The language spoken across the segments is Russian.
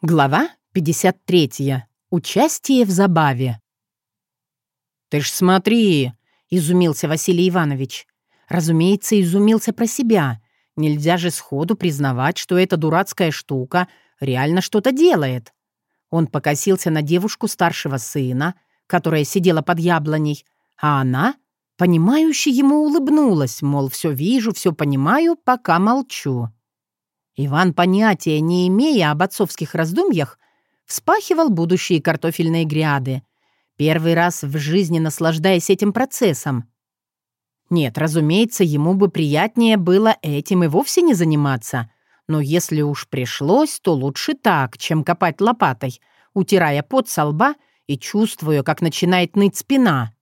Глава 53. Участие в забаве. «Ты ж смотри!» — изумился Василий Иванович. Разумеется, изумился про себя. Нельзя же сходу признавать, что эта дурацкая штука реально что-то делает. Он покосился на девушку старшего сына, которая сидела под яблоней, а она, понимающе ему улыбнулась, мол, все вижу, все понимаю, пока молчу. Иван, понятия не имея об отцовских раздумьях, вспахивал будущие картофельные гряды, первый раз в жизни наслаждаясь этим процессом. Нет, разумеется, ему бы приятнее было этим и вовсе не заниматься, но если уж пришлось, то лучше так, чем копать лопатой, утирая пот со лба и чувствуя, как начинает ныть спина.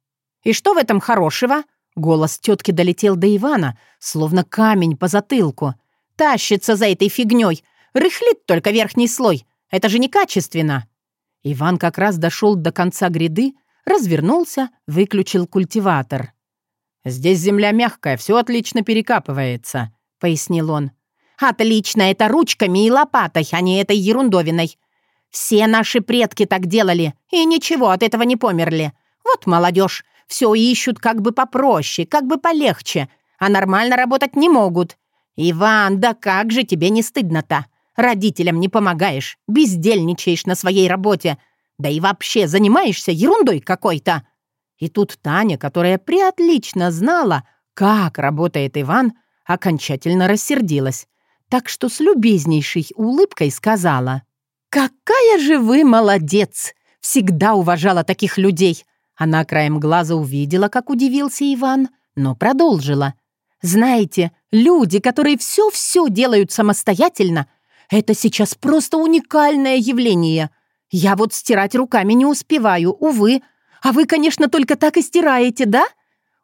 «И что в этом хорошего?» Голос тетки долетел до Ивана, словно камень по затылку — Тащится за этой фигней. Рыхлит только верхний слой. Это же некачественно. Иван как раз дошел до конца гряды, развернулся, выключил культиватор. «Здесь земля мягкая, все отлично перекапывается», — пояснил он. «Отлично, это ручками и лопатой, а не этой ерундовиной. Все наши предки так делали, и ничего от этого не померли. Вот молодежь, все ищут как бы попроще, как бы полегче, а нормально работать не могут. «Иван, да как же тебе не стыдно-то? Родителям не помогаешь, бездельничаешь на своей работе, да и вообще занимаешься ерундой какой-то». И тут Таня, которая приотлично знала, как работает Иван, окончательно рассердилась, так что с любезнейшей улыбкой сказала, «Какая же вы молодец! Всегда уважала таких людей!» Она краем глаза увидела, как удивился Иван, но продолжила – знаете, люди, которые все-все делают самостоятельно, это сейчас просто уникальное явление. Я вот стирать руками не успеваю, увы. А вы, конечно, только так и стираете, да?»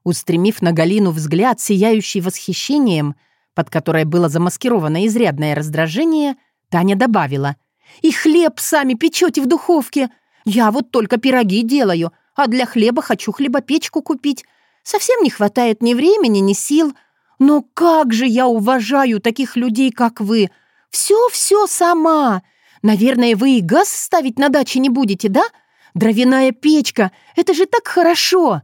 Устремив на Галину взгляд, сияющий восхищением, под которое было замаскировано изрядное раздражение, Таня добавила. «И хлеб сами печете в духовке. Я вот только пироги делаю, а для хлеба хочу хлебопечку купить. Совсем не хватает ни времени, ни сил. Но как же я уважаю таких людей, как вы! Все-все сама! Наверное, вы и газ ставить на даче не будете, да? Дровяная печка — это же так хорошо!»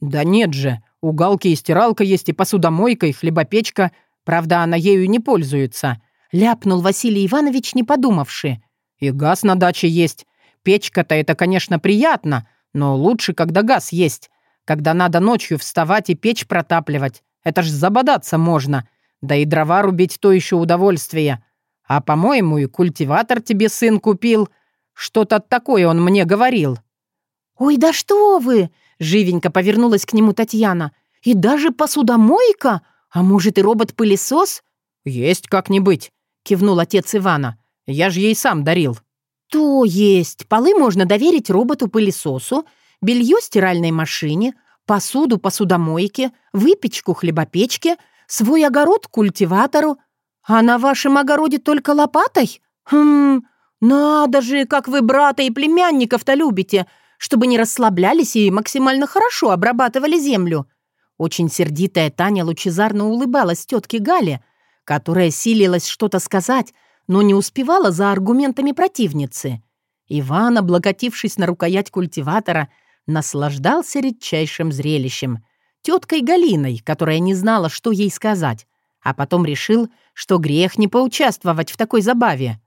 «Да нет же, у Галки и стиралка есть, и посудомойка, и хлебопечка. Правда, она ею не пользуется», — ляпнул Василий Иванович, не подумавши. «И газ на даче есть. Печка-то это, конечно, приятно, но лучше, когда газ есть когда надо ночью вставать и печь протапливать. Это ж забодаться можно. Да и дрова рубить то еще удовольствие. А, по-моему, и культиватор тебе сын купил. Что-то такое он мне говорил». «Ой, да что вы!» — живенько повернулась к нему Татьяна. «И даже посудомойка? А может, и робот-пылесос?» «Есть как-нибудь», — кивнул отец Ивана. «Я ж ей сам дарил». «То есть. Полы можно доверить роботу-пылесосу, белье стиральной машине, посуду посудомойке, выпечку хлебопечке, свой огород культиватору. А на вашем огороде только лопатой? Хм, надо же, как вы брата и племянников-то любите, чтобы не расслаблялись и максимально хорошо обрабатывали землю. Очень сердитая Таня лучезарно улыбалась тетке Гале, которая силилась что-то сказать, но не успевала за аргументами противницы. Иван, облокотившись на рукоять культиватора, наслаждался редчайшим зрелищем. Теткой Галиной, которая не знала, что ей сказать, а потом решил, что грех не поучаствовать в такой забаве.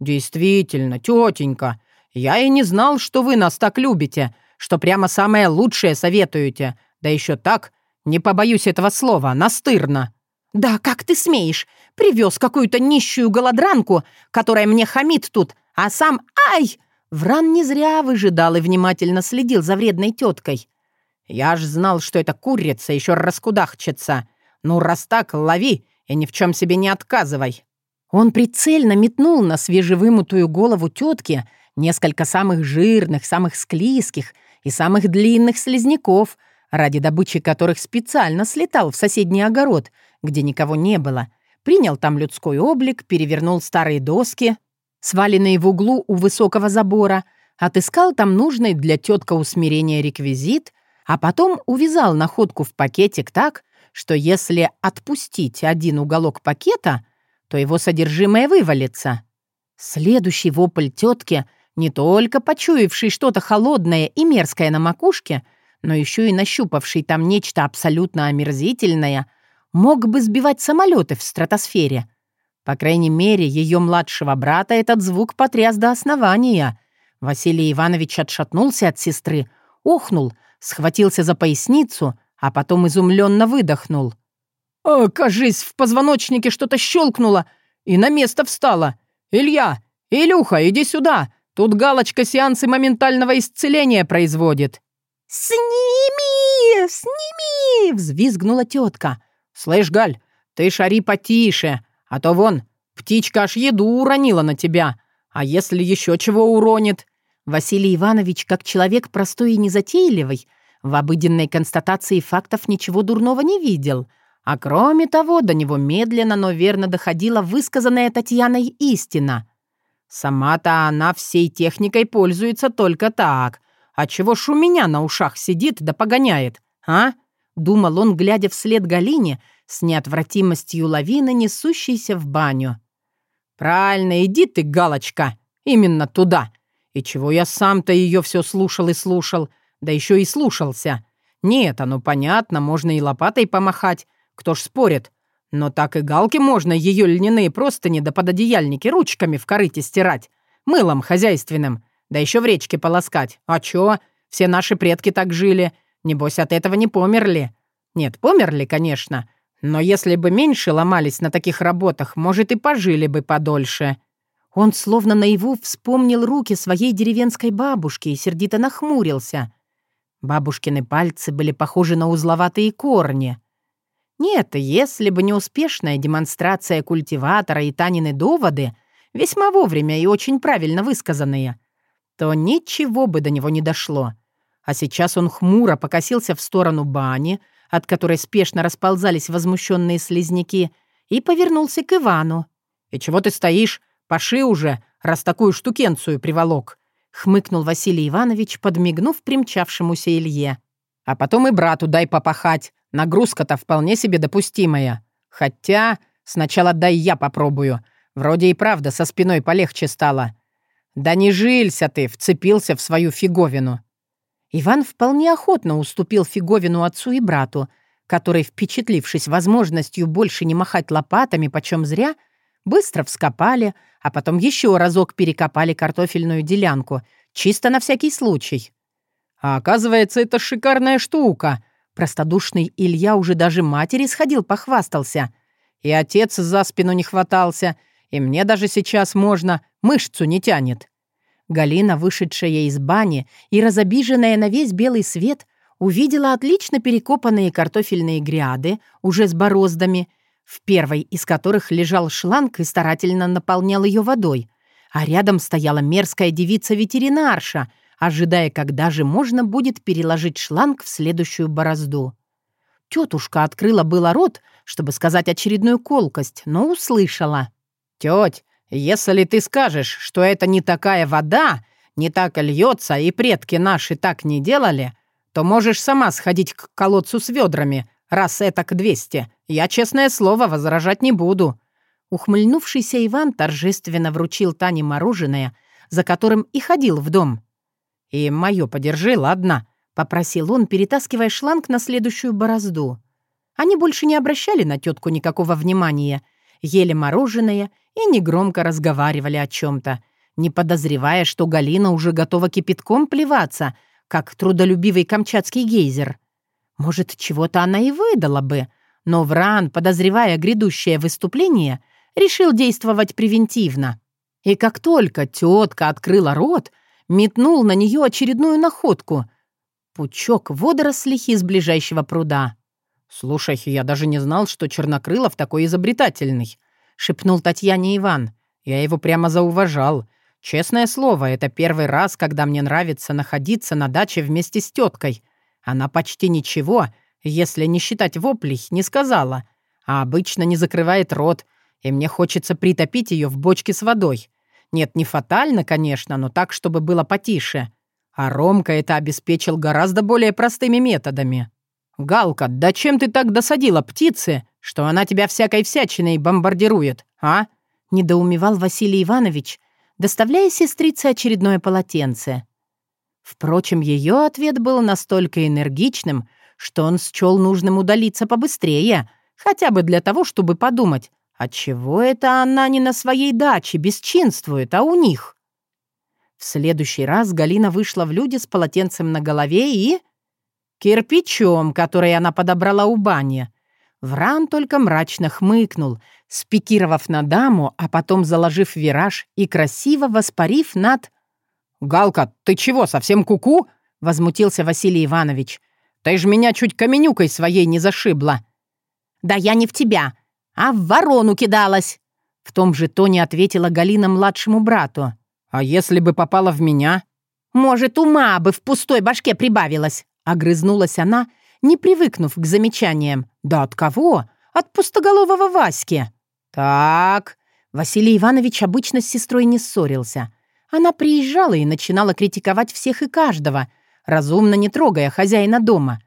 «Действительно, тетенька, я и не знал, что вы нас так любите, что прямо самое лучшее советуете, да еще так, не побоюсь этого слова, настырно». «Да как ты смеешь? Привез какую-то нищую голодранку, которая мне хамит тут, а сам... Ай!» Вран не зря выжидал и внимательно следил за вредной теткой. «Я ж знал, что эта курица еще раскудахчется. Ну, раз так, лови и ни в чем себе не отказывай». Он прицельно метнул на свежевымутую голову тетки несколько самых жирных, самых склизких и самых длинных слизняков, ради добычи которых специально слетал в соседний огород, где никого не было, принял там людской облик, перевернул старые доски, сваленный в углу у высокого забора, отыскал там нужный для тетка усмирения реквизит, а потом увязал находку в пакетик так, что если отпустить один уголок пакета, то его содержимое вывалится. Следующий вопль тетки, не только почуявший что-то холодное и мерзкое на макушке, но еще и нащупавший там нечто абсолютно омерзительное, мог бы сбивать самолеты в стратосфере. По крайней мере, ее младшего брата этот звук потряс до основания. Василий Иванович отшатнулся от сестры, охнул, схватился за поясницу, а потом изумленно выдохнул. «О, кажись, в позвоночнике что-то щелкнуло и на место встало. Илья, Илюха, иди сюда. Тут галочка сеансы моментального исцеления производит». «Сними! Сними!» — взвизгнула тетка. «Слышь, Галь, ты шари потише, а то вон, птичка аж еду уронила на тебя. А если еще чего уронит?» Василий Иванович, как человек простой и незатейливый, в обыденной констатации фактов ничего дурного не видел. А кроме того, до него медленно, но верно доходила высказанная Татьяной истина. Сама-то она всей техникой пользуется только так. А чего ж у меня на ушах сидит да погоняет, а? Думал он, глядя вслед Галине с неотвратимостью лавины, несущейся в баню. «Правильно, иди ты, Галочка, именно туда. И чего я сам-то ее все слушал и слушал, да еще и слушался. Нет, оно понятно, можно и лопатой помахать, кто ж спорит. Но так и галки можно ее льняные простыни да пододеяльники ручками в корыте стирать, мылом хозяйственным, да еще в речке полоскать. А чё? Все наши предки так жили. Небось, от этого не померли. Нет, померли, конечно. Но если бы меньше ломались на таких работах, может, и пожили бы подольше». Он словно наяву вспомнил руки своей деревенской бабушки и сердито нахмурился. Бабушкины пальцы были похожи на узловатые корни. Нет, если бы не успешная демонстрация культиватора и Танины доводы, весьма вовремя и очень правильно высказанные, то ничего бы до него не дошло. А сейчас он хмуро покосился в сторону бани, от которой спешно расползались возмущенные слизняки, и повернулся к Ивану. «И чего ты стоишь? Поши уже, раз такую штукенцию приволок!» — хмыкнул Василий Иванович, подмигнув примчавшемуся Илье. «А потом и брату дай попахать. Нагрузка-то вполне себе допустимая. Хотя сначала дай я попробую. Вроде и правда со спиной полегче стало. «Да не жилься ты!» — вцепился в свою фиговину. Иван вполне охотно уступил фиговину отцу и брату, которые, впечатлившись возможностью больше не махать лопатами почем зря, быстро вскопали, а потом еще разок перекопали картофельную делянку, чисто на всякий случай. А оказывается, это шикарная штука. Простодушный Илья уже даже матери сходил, похвастался. И отец за спину не хватался, и мне даже сейчас можно, мышцу не тянет. Галина, вышедшая из бани и разобиженная на весь белый свет, увидела отлично перекопанные картофельные гряды, уже с бороздами, в первой из которых лежал шланг и старательно наполнял ее водой, а рядом стояла мерзкая девица-ветеринарша, ожидая, когда же можно будет переложить шланг в следующую борозду. Тетушка открыла было рот, чтобы сказать очередную колкость, но услышала. «Теть, если ты скажешь, что это не такая вода, не так льется, и предки наши так не делали, то можешь сама сходить к колодцу с ведрами, раз это к двести. Я, честное слово, возражать не буду». Ухмыльнувшийся Иван торжественно вручил Тане мороженое, за которым и ходил в дом. «И мое подержи, ладно?» — попросил он, перетаскивая шланг на следующую борозду. Они больше не обращали на тетку никакого внимания, ели мороженое и негромко разговаривали о чем-то, не подозревая, что Галина уже готова кипятком плеваться, как трудолюбивый камчатский гейзер. Может, чего-то она и выдала бы, но Вран, подозревая грядущее выступление, решил действовать превентивно. И как только тетка открыла рот, метнул на нее очередную находку — пучок водорослей из ближайшего пруда. «Слушай, я даже не знал, что Чернокрылов такой изобретательный. — шепнул Татьяне Иван. «Я его прямо зауважал. Честное слово, это первый раз, когда мне нравится находиться на даче вместе с теткой. Она почти ничего, если не считать воплей, не сказала, а обычно не закрывает рот, и мне хочется притопить ее в бочке с водой. Нет, не фатально, конечно, но так, чтобы было потише. А Ромка это обеспечил гораздо более простыми методами. «Галка, да чем ты так досадила птицы, что она тебя всякой всячиной бомбардирует, а?» — недоумевал Василий Иванович, доставляя сестрице очередное полотенце. Впрочем, ее ответ был настолько энергичным, что он счел нужным удалиться побыстрее, хотя бы для того, чтобы подумать, отчего это она не на своей даче бесчинствует, а у них. В следующий раз Галина вышла в люди с полотенцем на голове и... кирпичом, который она подобрала у бани. Вран только мрачно хмыкнул, спикировав на даму, а потом заложив вираж и красиво воспарив над... «Галка, ты чего, совсем куку?» -ку — возмутился Василий Иванович. «Ты ж меня чуть каменюкой своей не зашибла». «Да я не в тебя, а в ворону кидалась!» В том же тоне ответила Галина младшему брату. «А если бы попала в меня?» «Может, ума бы в пустой башке прибавилась!» Огрызнулась она, не привыкнув к замечаниям. «Да от кого? От пустоголового Васьки!» «Так...» Василий Иванович обычно с сестрой не ссорился. Она приезжала и начинала критиковать всех и каждого, разумно не трогая хозяина дома.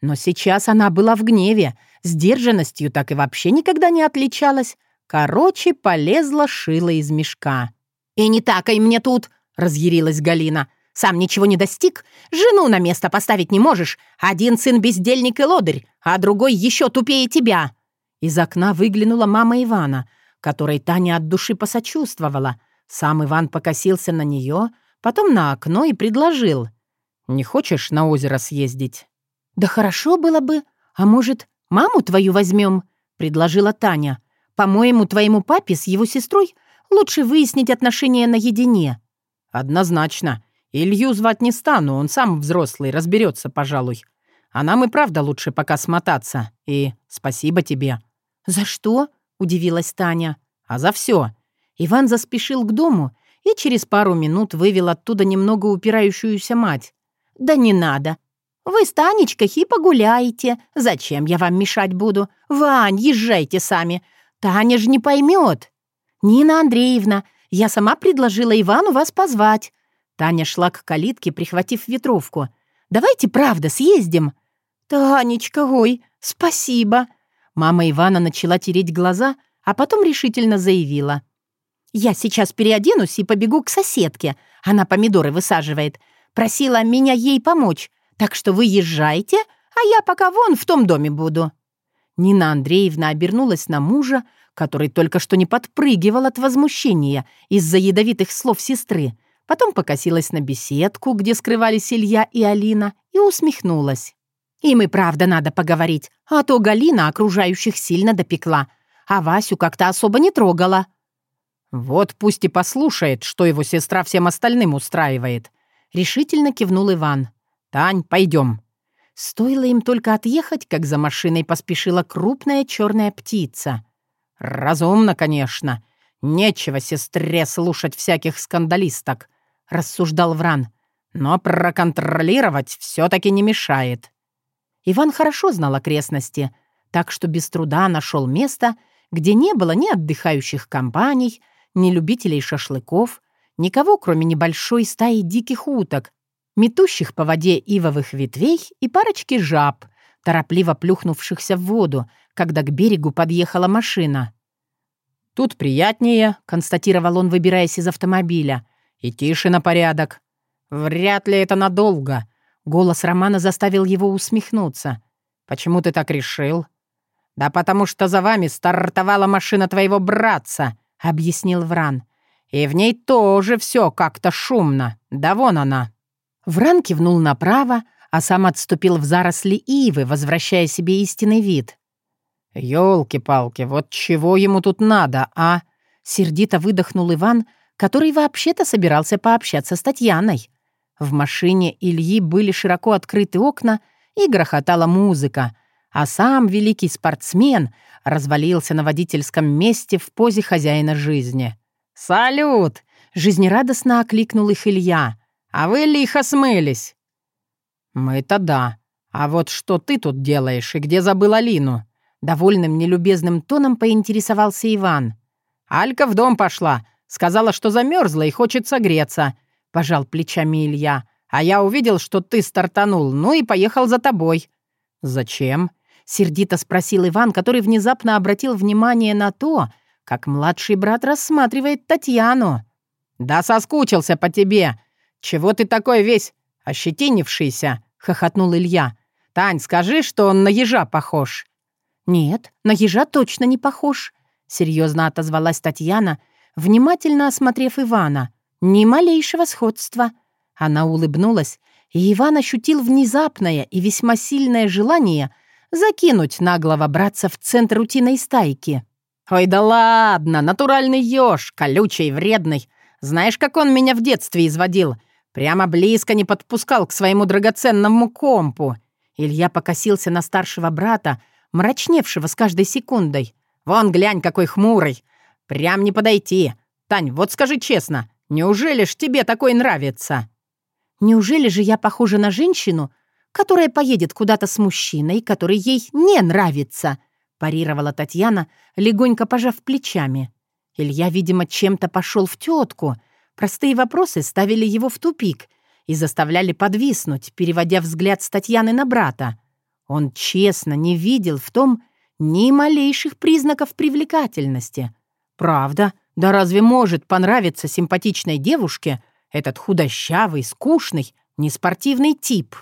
Но сейчас она была в гневе, сдержанностью так и вообще никогда не отличалась. Короче, полезла шила из мешка. «И не такай мне тут!» — разъярилась Галина. «Сам ничего не достиг? Жену на место поставить не можешь. Один сын бездельник и лодырь, а другой еще тупее тебя!» Из окна выглянула мама Ивана, которой Таня от души посочувствовала. Сам Иван покосился на нее, потом на окно и предложил. «Не хочешь на озеро съездить?» «Да хорошо было бы. А может, маму твою возьмем?» — предложила Таня. «По-моему, твоему папе с его сестрой лучше выяснить отношения наедине». «Однозначно. Илью звать не стану, он сам взрослый, разберется, пожалуй. А нам и правда лучше пока смотаться. И спасибо тебе». «За что?» — удивилась Таня. «А за все. Иван заспешил к дому и через пару минут вывел оттуда немного упирающуюся мать. «Да не надо. Вы с Танечкой и погуляете. Зачем я вам мешать буду? Вань, езжайте сами. Таня же не поймет. «Нина Андреевна, я сама предложила Ивану вас позвать». Таня шла к калитке, прихватив ветровку. «Давайте, правда, съездим». «Танечка, ой, спасибо». Мама Ивана начала тереть глаза, а потом решительно заявила. «Я сейчас переоденусь и побегу к соседке. Она помидоры высаживает. Просила меня ей помочь. Так что вы езжайте, а я пока вон в том доме буду». Нина Андреевна обернулась на мужа, который только что не подпрыгивал от возмущения из-за ядовитых слов сестры, потом покосилась на беседку, где скрывались Илья и Алина, и усмехнулась. «Им и правда надо поговорить, а то Галина окружающих сильно допекла, а Васю как-то особо не трогала». «Вот пусть и послушает, что его сестра всем остальным устраивает», — решительно кивнул Иван. «Тань, пойдем». Стоило им только отъехать, как за машиной поспешила крупная черная птица. «Разумно, конечно. Нечего сестре слушать всяких скандалисток», — рассуждал Вран. «Но проконтролировать все таки не мешает». Иван хорошо знал окрестности, так что без труда нашел место, где не было ни отдыхающих компаний, ни любителей шашлыков, никого, кроме небольшой стаи диких уток, метущих по воде ивовых ветвей и парочки жаб, торопливо плюхнувшихся в воду, когда к берегу подъехала машина. «Тут приятнее», — констатировал он, выбираясь из автомобиля. «И тише на порядок». «Вряд ли это надолго», — голос Романа заставил его усмехнуться. «Почему ты так решил?» «Да потому что за вами стартовала машина твоего братца», — объяснил Вран. «И в ней тоже все как-то шумно. Да вон она». Вран кивнул направо, а сам отступил в заросли ивы, возвращая себе истинный вид. «Ёлки-палки, вот чего ему тут надо, а?» Сердито выдохнул Иван, который вообще-то собирался пообщаться с Татьяной. В машине Ильи были широко открыты окна и грохотала музыка, а сам великий спортсмен развалился на водительском месте в позе хозяина жизни. «Салют!» — жизнерадостно окликнул их Илья. А вы лихо смылись». «Мы-то да. А вот что ты тут делаешь и где забыл Алину?» Довольным нелюбезным тоном поинтересовался Иван. «Алька в дом пошла. Сказала, что замерзла и хочет согреться», — пожал плечами Илья. «А я увидел, что ты стартанул, ну и поехал за тобой». «Зачем?» — сердито спросил Иван, который внезапно обратил внимание на то, как младший брат рассматривает Татьяну. «Да соскучился по тебе. Чего ты такой весь ощетинившийся?» — хохотнул Илья. «Тань, скажи, что он на ежа похож». «Нет, на ежа точно не похож», — серьезно отозвалась Татьяна, внимательно осмотрев Ивана. «Ни малейшего сходства». Она улыбнулась, и Иван ощутил внезапное и весьма сильное желание закинуть наглого братца в центр утиной стайки. «Ой, да ладно, натуральный еж, колючий, вредный. Знаешь, как он меня в детстве изводил? Прямо близко не подпускал к своему драгоценному компу». Илья покосился на старшего брата, мрачневшего с каждой секундой. «Вон, глянь, какой хмурый. Прям не подойти. Тань, вот скажи честно, неужели ж тебе такой нравится?» «Неужели же я похожа на женщину, которая поедет куда-то с мужчиной, который ей не нравится?» парировала Татьяна, легонько пожав плечами. Илья, видимо, чем-то пошел в тетку. Простые вопросы ставили его в тупик и заставляли подвиснуть, переводя взгляд с Татьяны на брата. Он честно не видел в том ни малейших признаков привлекательности. Правда, да разве может понравиться симпатичной девушке этот худощавый, скучный, неспортивный тип?